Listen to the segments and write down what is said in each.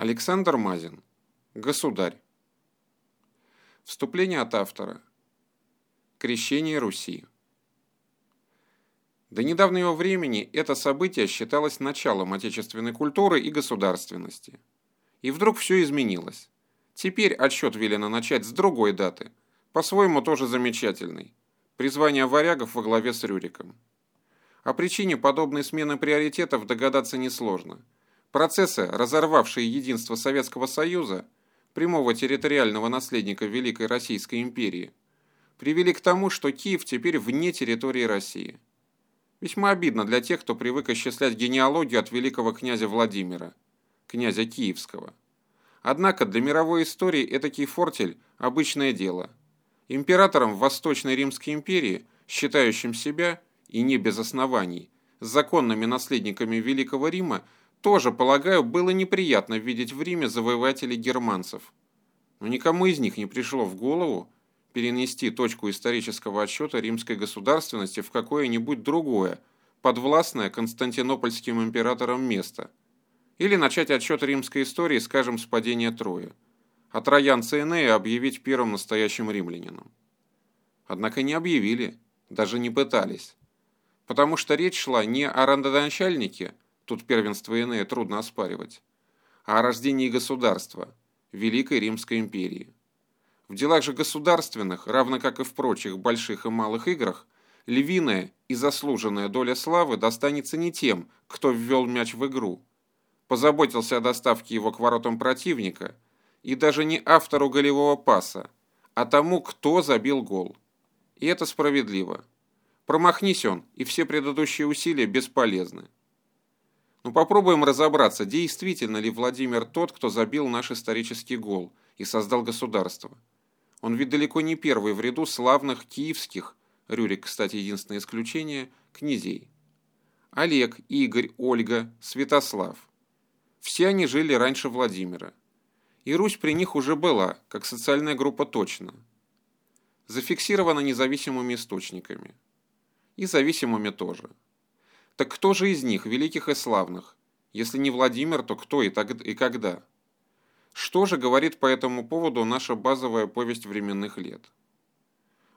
Александр Мазин. Государь. Вступление от автора. Крещение Руси. До недавнего времени это событие считалось началом отечественной культуры и государственности. И вдруг все изменилось. Теперь отсчет велено начать с другой даты, по-своему тоже замечательной. Призвание варягов во главе с Рюриком. О причине подобной смены приоритетов догадаться несложно – Процессы, разорвавшие единство Советского Союза, прямого территориального наследника Великой Российской империи, привели к тому, что Киев теперь вне территории России. Весьма обидно для тех, кто привык исчислять генеалогию от великого князя Владимира, князя Киевского. Однако для мировой истории этакий фортель – обычное дело. Императором Восточной Римской империи, считающим себя, и не без оснований, законными наследниками Великого Рима, тоже, полагаю, было неприятно видеть в Риме завоевателей германцев. Но никому из них не пришло в голову перенести точку исторического отсчета римской государственности в какое-нибудь другое, подвластное константинопольским императорам место. Или начать отсчет римской истории, скажем, с падения Трои. А троянца Энея объявить первым настоящим римлянином. Однако не объявили, даже не пытались. Потому что речь шла не о родоначальнике, тут первенство иные трудно оспаривать, а о рождении государства, Великой Римской империи. В делах же государственных, равно как и в прочих больших и малых играх, львиная и заслуженная доля славы достанется не тем, кто ввел мяч в игру, позаботился о доставке его к воротам противника, и даже не автору голевого паса, а тому, кто забил гол. И это справедливо. Промахнись он, и все предыдущие усилия бесполезны. Но ну, попробуем разобраться, действительно ли Владимир тот, кто забил наш исторический гол и создал государство. Он ведь далеко не первый в ряду славных киевских, Рюрик, кстати, единственное исключение, князей. Олег, Игорь, Ольга, Святослав. Все они жили раньше Владимира. И Русь при них уже была, как социальная группа точно. Зафиксирована независимыми источниками. И зависимыми тоже. Так кто же из них, великих и славных? Если не Владимир, то кто и, так, и когда? Что же говорит по этому поводу наша базовая повесть временных лет?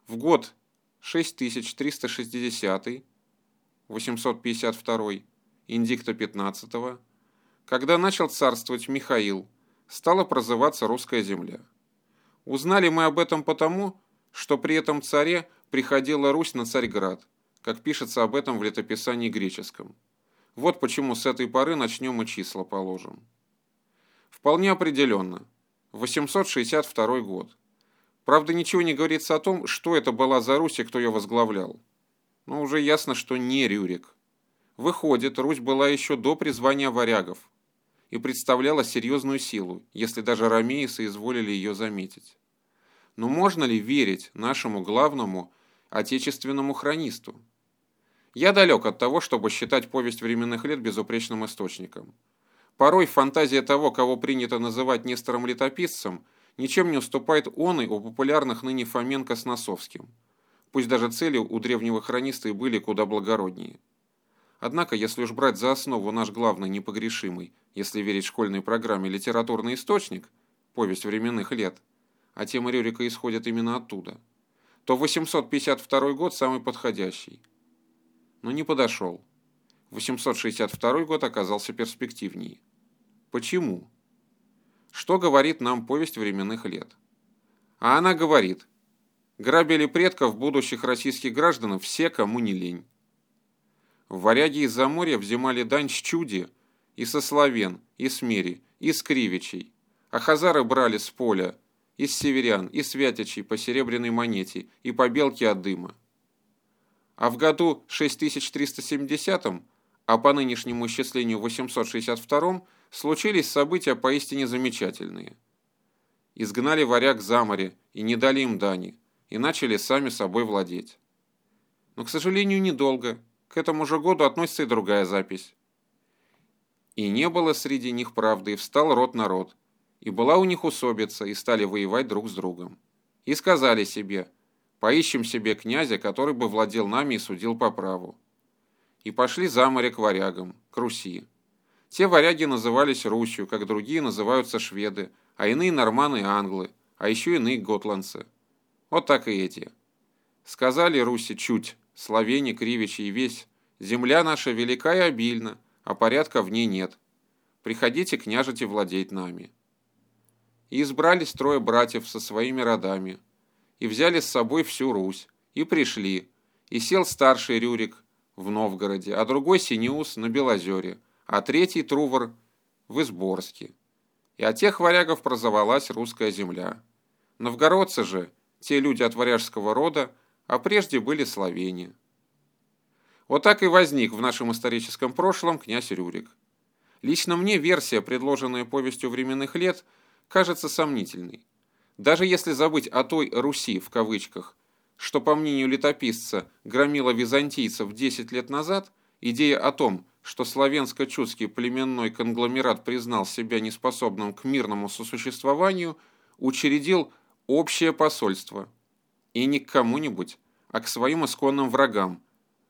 В год 6360 852 индикта 15 когда начал царствовать Михаил, стала прозываться русская земля. Узнали мы об этом потому, что при этом царе приходила Русь на Царьград, как пишется об этом в летописании греческом. Вот почему с этой поры начнем и числа положим. Вполне определенно. 862 год. Правда, ничего не говорится о том, что это была за Русь и кто ее возглавлял. Но уже ясно, что не Рюрик. Выходит, Русь была еще до призвания варягов и представляла серьезную силу, если даже ромеи соизволили ее заметить. Но можно ли верить нашему главному отечественному хронисту? Я далек от того, чтобы считать повесть временных лет безупречным источником. Порой фантазия того, кого принято называть Нестором-летописцем, ничем не уступает он и у популярных ныне Фоменко с Носовским. Пусть даже цели у древнего хрониста и были куда благороднее. Однако, если уж брать за основу наш главный непогрешимый, если верить школьной программе, литературный источник, повесть временных лет, а тема Рюрика исходит именно оттуда, то 852 год самый подходящий – но не подошел. 862 год оказался перспективнее. Почему? Что говорит нам повесть временных лет? А она говорит, грабили предков будущих российских граждан все, кому не лень. Варяги из Заморья взимали дань с чуди и со славен, и с мери, и с кривичей, а хазары брали с поля, из северян, и святичей по серебряной монете, и по белке от дыма. А в году 6370, а по нынешнему исчислению 862, случились события поистине замечательные. Изгнали варяг за море и не дали им дани, и начали сами собой владеть. Но, к сожалению, недолго. К этому же году относится и другая запись. И не было среди них правды, и встал род на род. И была у них усобица, и стали воевать друг с другом. И сказали себе – Поищем себе князя, который бы владел нами и судил по праву. И пошли за море к варягам, к Руси. Те варяги назывались Русью, как другие называются шведы, а иные норманы и англы, а еще иные готландцы. Вот так и эти. Сказали Руси чуть, словени, кривичи и весь, земля наша велика и обильна, а порядка в ней нет. Приходите, княжите, владеть нами. И избрались трое братьев со своими родами, и взяли с собой всю Русь, и пришли, и сел старший Рюрик в Новгороде, а другой Синеус на Белозере, а третий Трувор в Изборске. И от тех варягов прозовалась русская земля. Новгородцы же, те люди от варяжского рода, а прежде были словени. Вот так и возник в нашем историческом прошлом князь Рюрик. Лично мне версия, предложенная повестью временных лет, кажется сомнительной. Даже если забыть о той «Руси» в кавычках, что, по мнению летописца, громила византийцев 10 лет назад, идея о том, что славянско-чудский племенной конгломерат признал себя неспособным к мирному сосуществованию, учредил общее посольство. И не к кому-нибудь, а к своим исконным врагам,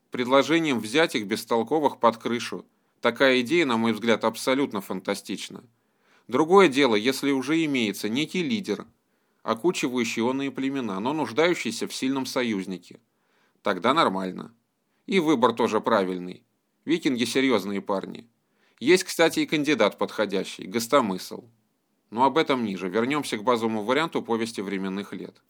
предложением взять их бестолковых под крышу. Такая идея, на мой взгляд, абсолютно фантастична. Другое дело, если уже имеется некий лидер – окучивающий онные племена, но нуждающийся в сильном союзнике. Тогда нормально. И выбор тоже правильный. Викинги серьезные парни. Есть, кстати, и кандидат подходящий – Гостомысл. Но об этом ниже. Вернемся к базовому варианту повести временных лет.